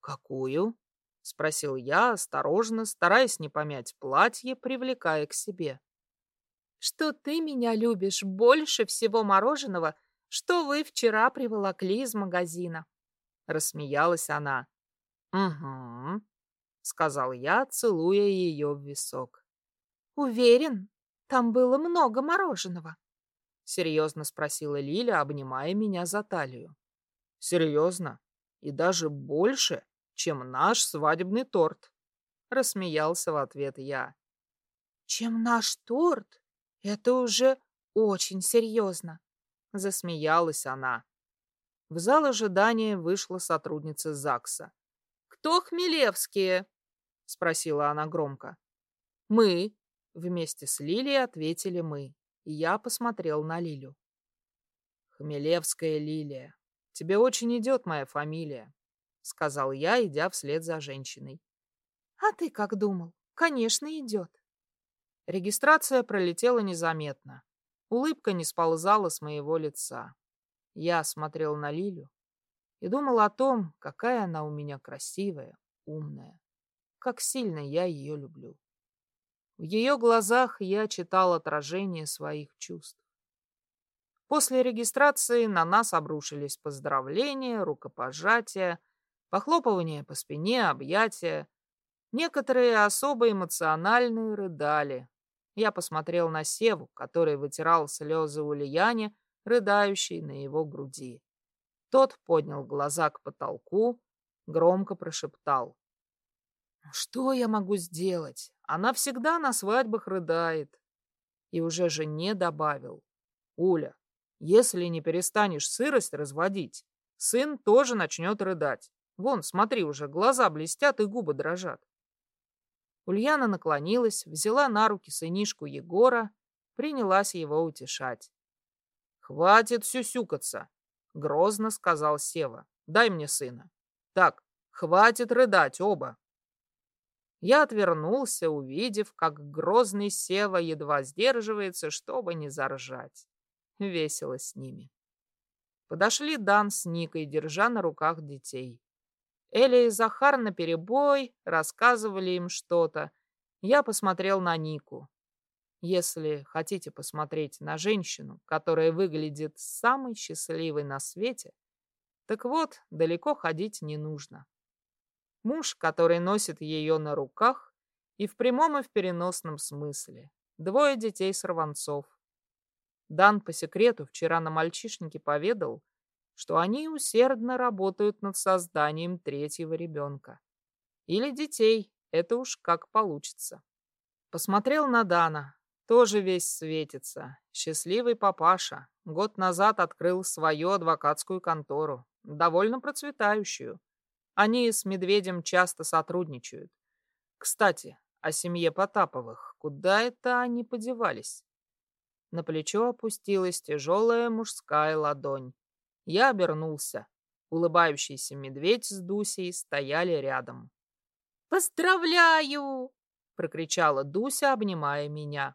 «Какую?» — спросил я, осторожно, стараясь не помять платье, привлекая к себе. «Что ты меня любишь больше всего мороженого, что вы вчера приволокли из магазина», — рассмеялась она. «Угу», — сказал я, целуя ее в висок. «Уверен, там было много мороженого?» — серьезно спросила Лиля, обнимая меня за талию. «Серьезно? И даже больше, чем наш свадебный торт?» — рассмеялся в ответ я. «Чем наш торт? Это уже очень серьезно!» — засмеялась она. В зал ожидания вышла сотрудница ЗАГСа. «Кто Хмелевские?» — спросила она громко. «Мы», — вместе с Лилией ответили мы и я посмотрел на Лилю. «Хмелевская Лилия, тебе очень идет моя фамилия», — сказал я, идя вслед за женщиной. «А ты как думал? Конечно, идет». Регистрация пролетела незаметно. Улыбка не сползала с моего лица. Я смотрел на Лилю и думал о том, какая она у меня красивая, умная, как сильно я ее люблю. В ее глазах я читал отражение своих чувств. После регистрации на нас обрушились поздравления, рукопожатия, похлопывания по спине, объятия. Некоторые особо эмоциональные рыдали. Я посмотрел на Севу, который вытирал слезы Ульяне, рыдающей на его груди. Тот поднял глаза к потолку, громко прошептал. Что я могу сделать? Она всегда на свадьбах рыдает. И уже жене добавил. Уля, если не перестанешь сырость разводить, сын тоже начнет рыдать. Вон, смотри, уже глаза блестят и губы дрожат. Ульяна наклонилась, взяла на руки сынишку Егора, принялась его утешать. «Хватит сюсюкаться!» — грозно сказал Сева. «Дай мне сына». «Так, хватит рыдать оба!» Я отвернулся, увидев, как грозный Сева едва сдерживается, чтобы не заржать. Весело с ними. Подошли Дан с Никой, держа на руках детей. Эля и Захар наперебой рассказывали им что-то. Я посмотрел на Нику. Если хотите посмотреть на женщину, которая выглядит самой счастливой на свете, так вот, далеко ходить не нужно. Муж, который носит ее на руках, и в прямом и в переносном смысле. Двое детей-сорванцов. Дан по секрету вчера на мальчишнике поведал, что они усердно работают над созданием третьего ребенка. Или детей, это уж как получится. Посмотрел на Дана, тоже весь светится. Счастливый папаша. Год назад открыл свою адвокатскую контору, довольно процветающую. Они с Медведем часто сотрудничают. Кстати, о семье Потаповых. Куда это они подевались? На плечо опустилась тяжелая мужская ладонь. Я обернулся. Улыбающийся медведь с Дусей стояли рядом. «Поздравляю!» — прокричала Дуся, обнимая меня.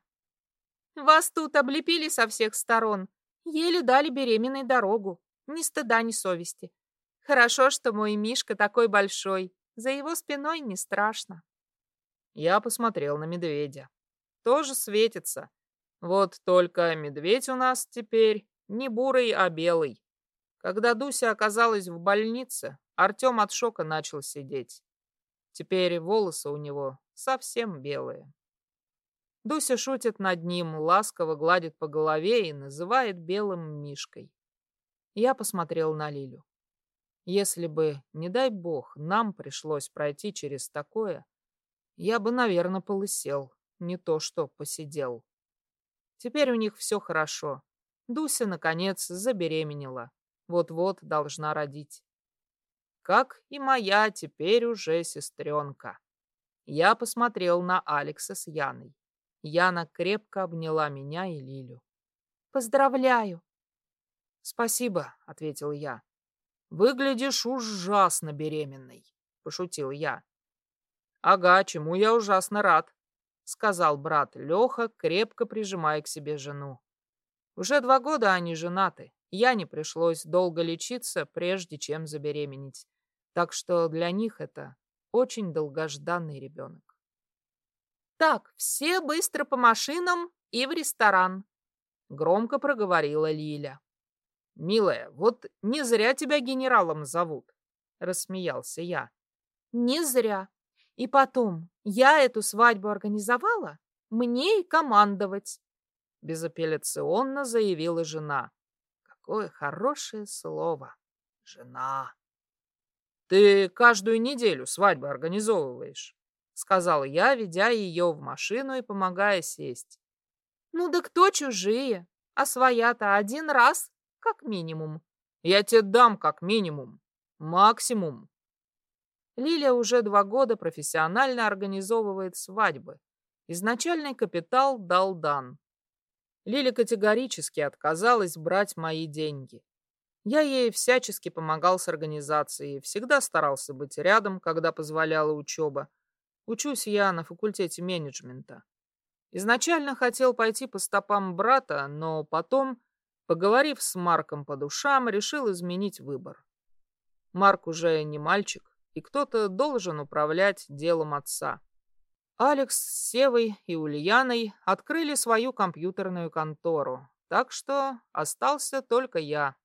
«Вас тут облепили со всех сторон. Еле дали беременной дорогу. Ни стыда, ни совести. Хорошо, что мой Мишка такой большой. За его спиной не страшно. Я посмотрел на медведя. Тоже светится. Вот только медведь у нас теперь не бурый, а белый. Когда Дуся оказалась в больнице, Артем от шока начал сидеть. Теперь волосы у него совсем белые. Дуся шутит над ним, ласково гладит по голове и называет белым мишкой. Я посмотрел на Лилю. Если бы, не дай бог, нам пришлось пройти через такое, я бы, наверное, полысел, не то что посидел. Теперь у них все хорошо. Дуся, наконец, забеременела. Вот-вот должна родить. Как и моя теперь уже сестренка. Я посмотрел на Алекса с Яной. Яна крепко обняла меня и Лилю. «Поздравляю!» «Спасибо», — ответил я. Выглядишь ужасно беременной, пошутил я. Ага, чему я ужасно рад, сказал брат Леха, крепко прижимая к себе жену. Уже два года они женаты. Я не пришлось долго лечиться, прежде чем забеременеть. Так что для них это очень долгожданный ребенок. «Так, все быстро по машинам и в ресторан», — громко проговорила Лиля. «Милая, вот не зря тебя генералом зовут», — рассмеялся я. «Не зря. И потом, я эту свадьбу организовала, мне и командовать», — безапелляционно заявила жена. «Какое хорошее слово. Жена». «Ты каждую неделю свадьбы организовываешь», — сказал я, ведя ее в машину и помогая сесть. «Ну да кто чужие? А своя-то один раз, как минимум». «Я тебе дам как минимум. Максимум». Лиля уже два года профессионально организовывает свадьбы. Изначальный капитал дал Дан. Лиля категорически отказалась брать мои деньги. Я ей всячески помогал с организацией, всегда старался быть рядом, когда позволяла учеба. Учусь я на факультете менеджмента. Изначально хотел пойти по стопам брата, но потом, поговорив с Марком по душам, решил изменить выбор. Марк уже не мальчик, и кто-то должен управлять делом отца. Алекс с Севой и Ульяной открыли свою компьютерную контору, так что остался только я.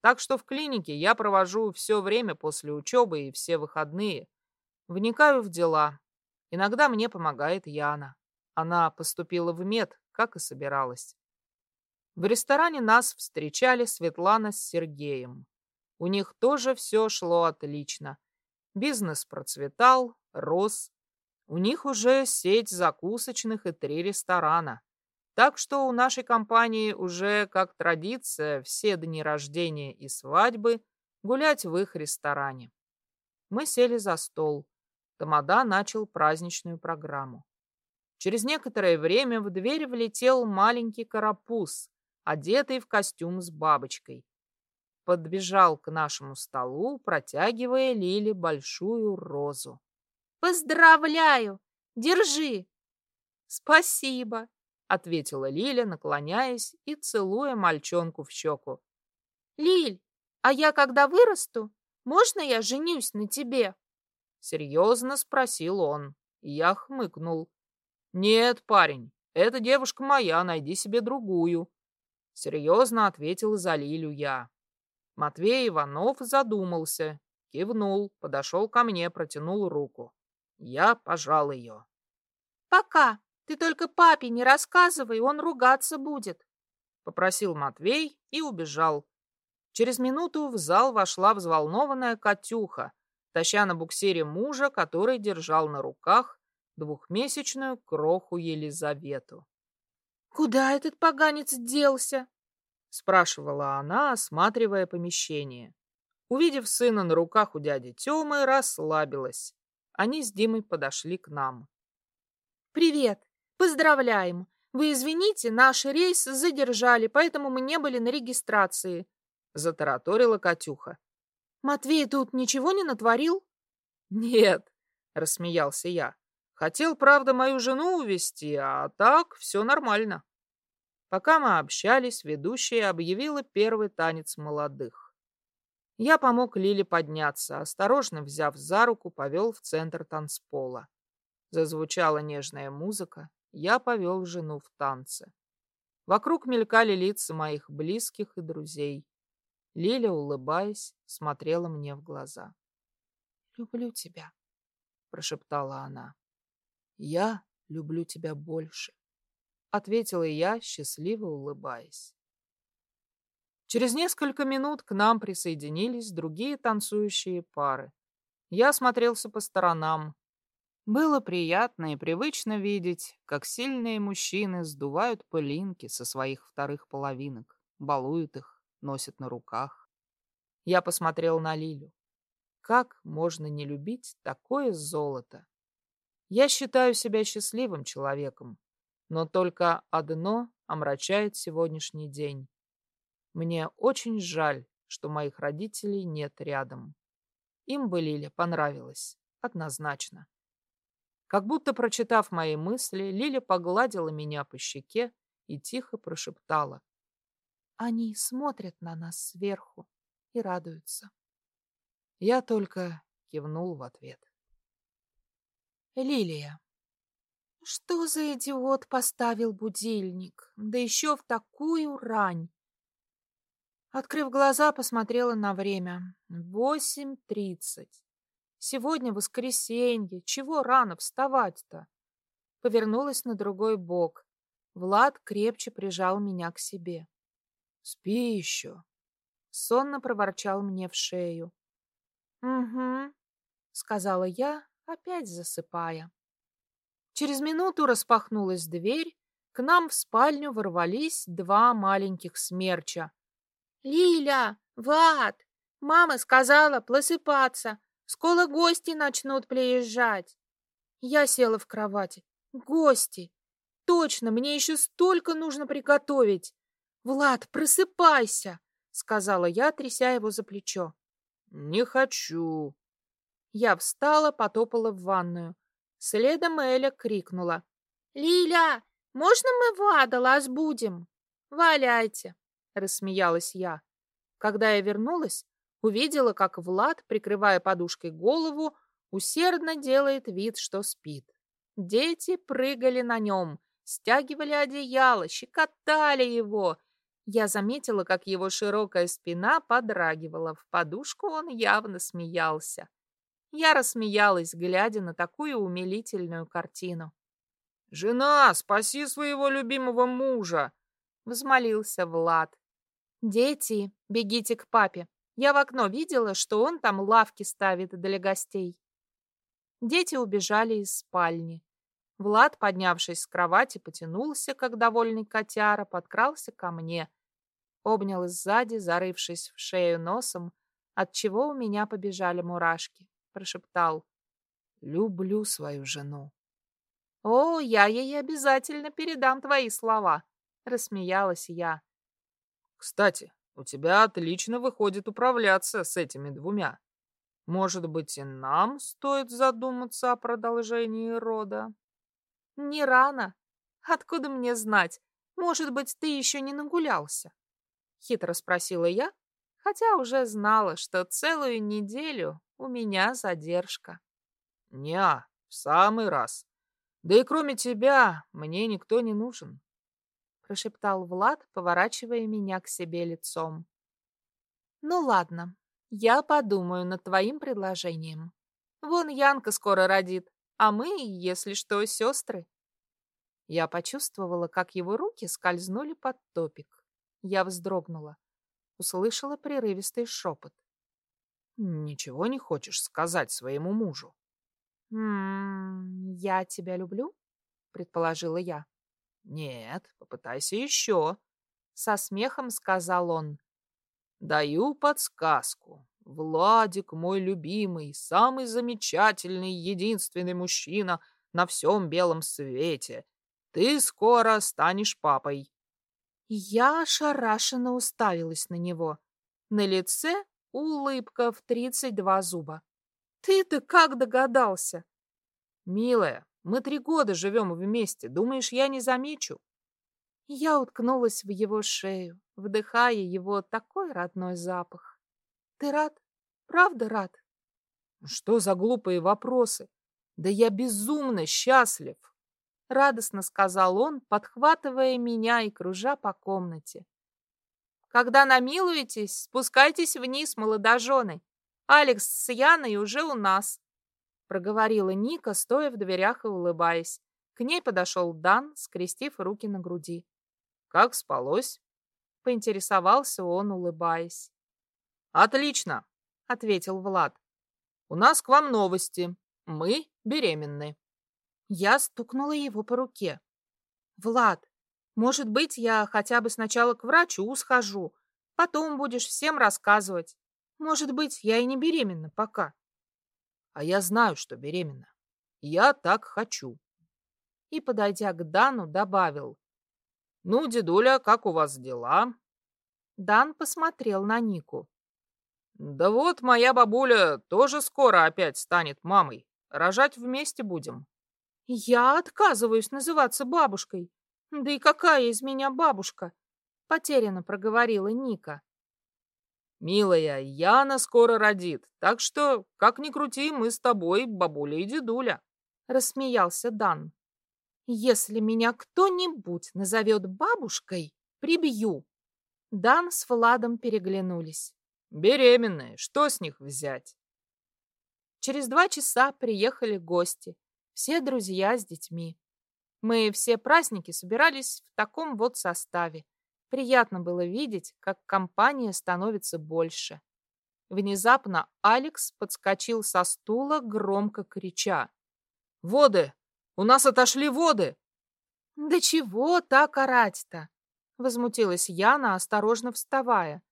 Так что в клинике я провожу все время после учебы и все выходные. Вникаю в дела. Иногда мне помогает Яна. Она поступила в мед, как и собиралась. В ресторане нас встречали Светлана с Сергеем. У них тоже все шло отлично. Бизнес процветал, рос. У них уже сеть закусочных и три ресторана. Так что у нашей компании уже как традиция все дни рождения и свадьбы гулять в их ресторане. Мы сели за стол. Тамада начал праздничную программу. Через некоторое время в дверь влетел маленький карапуз, одетый в костюм с бабочкой. Подбежал к нашему столу, протягивая Лиле большую розу. «Поздравляю! Держи!» «Спасибо!» — ответила Лиля, наклоняясь и целуя мальчонку в щеку. «Лиль, а я когда вырасту, можно я женюсь на тебе?» Серьезно спросил он. Я хмыкнул. «Нет, парень, эта девушка моя, найди себе другую». Серьезно ответил за Лилю я. Матвей Иванов задумался, кивнул, подошел ко мне, протянул руку. Я пожал ее. «Пока. Ты только папе не рассказывай, он ругаться будет», — попросил Матвей и убежал. Через минуту в зал вошла взволнованная Катюха, таща на буксире мужа, который держал на руках двухмесячную кроху Елизавету. «Куда этот поганец делся?» — спрашивала она, осматривая помещение. Увидев сына на руках у дяди Тёмы, расслабилась. Они с Димой подошли к нам. «Привет! Поздравляем! Вы извините, наш рейс задержали, поэтому мы не были на регистрации», — затараторила Катюха. «Матвей тут ничего не натворил?» «Нет», — рассмеялся я. Хотел, правда, мою жену увезти, а так все нормально. Пока мы общались, ведущая объявила первый танец молодых. Я помог Лиле подняться, осторожно взяв за руку, повел в центр танцпола. Зазвучала нежная музыка, я повел жену в танце. Вокруг мелькали лица моих близких и друзей. Лиля, улыбаясь, смотрела мне в глаза. «Люблю тебя», — прошептала она. «Я люблю тебя больше», — ответила я, счастливо улыбаясь. Через несколько минут к нам присоединились другие танцующие пары. Я смотрелся по сторонам. Было приятно и привычно видеть, как сильные мужчины сдувают пылинки со своих вторых половинок, балуют их, носят на руках. Я посмотрел на Лилю. Как можно не любить такое золото? Я считаю себя счастливым человеком, но только одно омрачает сегодняшний день. Мне очень жаль, что моих родителей нет рядом. Им бы Лиля понравилась, однозначно. Как будто прочитав мои мысли, Лиля погладила меня по щеке и тихо прошептала. Они смотрят на нас сверху и радуются. Я только кивнул в ответ. Лилия. Что за идиот поставил будильник? Да еще в такую рань. Открыв глаза, посмотрела на время. Восемь тридцать. Сегодня воскресенье. Чего рано вставать-то? Повернулась на другой бок. Влад крепче прижал меня к себе. Спи еще. Сонно проворчал мне в шею. Угу, сказала я, опять засыпая. Через минуту распахнулась дверь, к нам в спальню ворвались два маленьких смерча. «Лиля! Влад! Мама сказала просыпаться, скоро гости начнут приезжать!» Я села в кровати. «Гости! Точно, мне еще столько нужно приготовить!» «Влад, просыпайся!» — сказала я, тряся его за плечо. «Не хочу!» Я встала, потопала в ванную. Следом Эля крикнула. «Лиля, можно мы Влада разбудим?» «Валяйте!» — рассмеялась я. Когда я вернулась, увидела, как Влад, прикрывая подушкой голову, усердно делает вид, что спит. Дети прыгали на нем, стягивали одеяло, щекотали его. Я заметила, как его широкая спина подрагивала. В подушку он явно смеялся. Я рассмеялась, глядя на такую умилительную картину. «Жена, спаси своего любимого мужа!» — взмолился Влад. «Дети, бегите к папе. Я в окно видела, что он там лавки ставит для гостей». Дети убежали из спальни. Влад, поднявшись с кровати, потянулся, как довольный котяра, подкрался ко мне. Обнял сзади, зарывшись в шею носом, отчего у меня побежали мурашки прошептал. «Люблю свою жену». «О, я ей обязательно передам твои слова», — рассмеялась я. «Кстати, у тебя отлично выходит управляться с этими двумя. Может быть, и нам стоит задуматься о продолжении рода?» «Не рано. Откуда мне знать? Может быть, ты еще не нагулялся?» Хитро спросила я, хотя уже знала, что целую неделю у меня задержка. Неа, в самый раз. Да и кроме тебя мне никто не нужен. Прошептал Влад, поворачивая меня к себе лицом. Ну ладно, я подумаю над твоим предложением. Вон Янка скоро родит, а мы, если что, сестры. Я почувствовала, как его руки скользнули под топик. Я вздрогнула. Услышала прерывистый шепот. Ничего не хочешь сказать своему мужу? «М -м, я тебя люблю?» — предположила я. «Нет, попытайся еще», — со смехом сказал он. «Даю подсказку. Владик мой любимый, самый замечательный, единственный мужчина на всем белом свете. Ты скоро станешь папой». Я ошарашенно уставилась на него. На лице улыбка в тридцать два зуба. Ты-то как догадался? Милая, мы три года живем вместе. Думаешь, я не замечу? Я уткнулась в его шею, вдыхая его такой родной запах. Ты рад? Правда рад? Что за глупые вопросы? Да я безумно счастлив. Радостно сказал он, подхватывая меня и кружа по комнате. Когда намилуетесь, спускайтесь вниз, молодожены. Алекс с Яной уже у нас», — проговорила Ника, стоя в дверях и улыбаясь. К ней подошел Дан, скрестив руки на груди. «Как спалось?» — поинтересовался он, улыбаясь. «Отлично», — ответил Влад. «У нас к вам новости. Мы беременны». Я стукнула его по руке. «Влад, может быть, я хотя бы сначала к врачу схожу, потом будешь всем рассказывать. Может быть, я и не беременна пока. А я знаю, что беременна. Я так хочу. И, подойдя к Дану, добавил. Ну, дедуля, как у вас дела? Дан посмотрел на Нику. Да вот моя бабуля тоже скоро опять станет мамой. Рожать вместе будем. Я отказываюсь называться бабушкой. Да и какая из меня бабушка? Потерянно проговорила Ника. Милая, Яна скоро родит, так что, как ни крути, мы с тобой бабуля и дедуля. Рассмеялся Дан. Если меня кто-нибудь назовет бабушкой, прибью. Дан с Владом переглянулись. Беременные, что с них взять? Через два часа приехали гости, все друзья с детьми. Мы все праздники собирались в таком вот составе. Приятно было видеть, как компания становится больше. Внезапно Алекс подскочил со стула, громко крича. «Воды! У нас отошли воды!» «Да чего так орать-то?» Возмутилась Яна, осторожно вставая.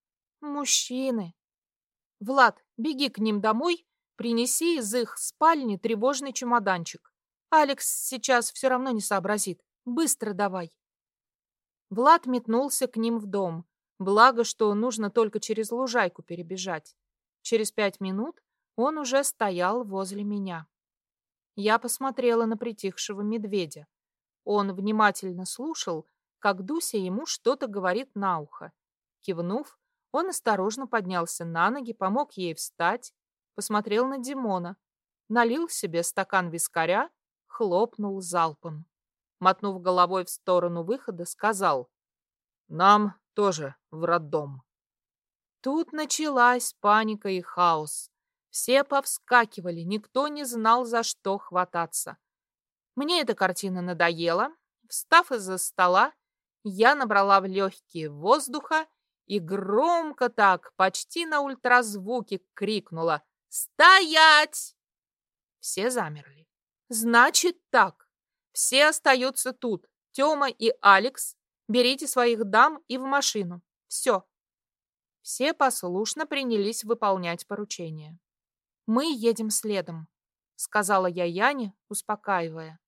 Мужчины. Влад, беги к ним домой, принеси из их спальни тревожный чемоданчик. Алекс сейчас все равно не сообразит. Быстро давай. Влад метнулся к ним в дом. Благо, что нужно только через лужайку перебежать. Через пять минут он уже стоял возле меня. Я посмотрела на притихшего медведя. Он внимательно слушал, как Дуся ему что-то говорит на ухо. Кивнув, он осторожно поднялся на ноги, помог ей встать, посмотрел на Димона, налил себе стакан вискаря, хлопнул залпом. Мотнув головой в сторону выхода, сказал «Нам тоже в роддом». Тут началась паника и хаос. Все повскакивали, никто не знал, за что хвататься. Мне эта картина надоела. Встав из-за стола, я набрала в легкие воздуха и громко так, почти на ультразвуке, крикнула «Стоять!». Все замерли. «Значит так, все остаются тут. Тёма и Алекс, берите своих дам и в машину. Все». Все послушно принялись выполнять поручение. «Мы едем следом», — сказала я Яне, успокаивая.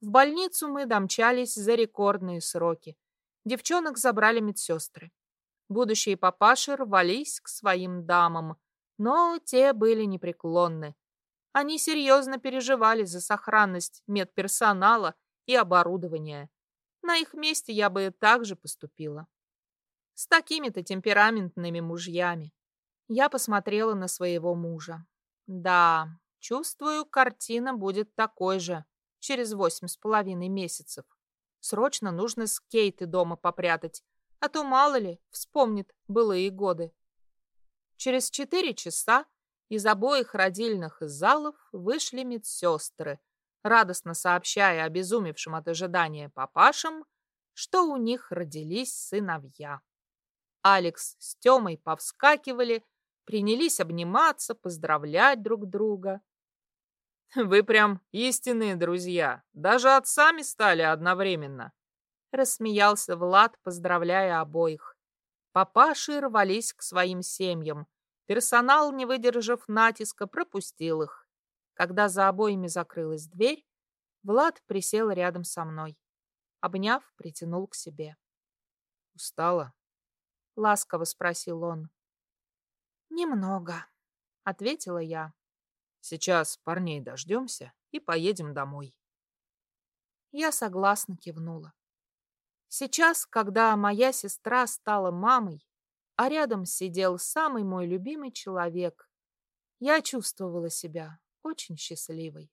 В больницу мы домчались за рекордные сроки. Девчонок забрали медсестры. Будущие папаши рвались к своим дамам, но те были непреклонны. Они серьезно переживали за сохранность медперсонала и оборудования. На их месте я бы так же поступила. С такими-то темпераментными мужьями. Я посмотрела на своего мужа. Да, чувствую, картина будет такой же через восемь с половиной месяцев. Срочно нужно скейты дома попрятать, а то, мало ли, вспомнит былые годы. Через четыре часа из обоих родильных залов вышли медсестры, радостно сообщая обезумевшим от ожидания папашам, что у них родились сыновья. Алекс с Тёмой повскакивали, принялись обниматься, поздравлять друг друга. «Вы прям истинные друзья, даже отцами стали одновременно», Рассмеялся Влад, поздравляя обоих. Папаши рвались к своим семьям. Персонал, не выдержав натиска, пропустил их. Когда за обоими закрылась дверь, Влад присел рядом со мной. Обняв, притянул к себе. «Устала?» — ласково спросил он. «Немного», — ответила я. «Сейчас парней дождемся и поедем домой». Я согласно кивнула. Сейчас, когда моя сестра стала мамой, а рядом сидел самый мой любимый человек, я чувствовала себя очень счастливой.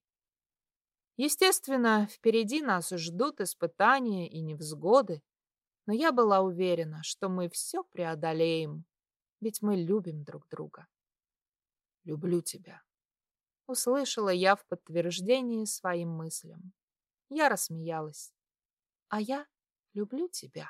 Естественно, впереди нас ждут испытания и невзгоды, но я была уверена, что мы все преодолеем, ведь мы любим друг друга. «Люблю тебя», — услышала я в подтверждении своим мыслям. Я рассмеялась. А я Люблю тебя.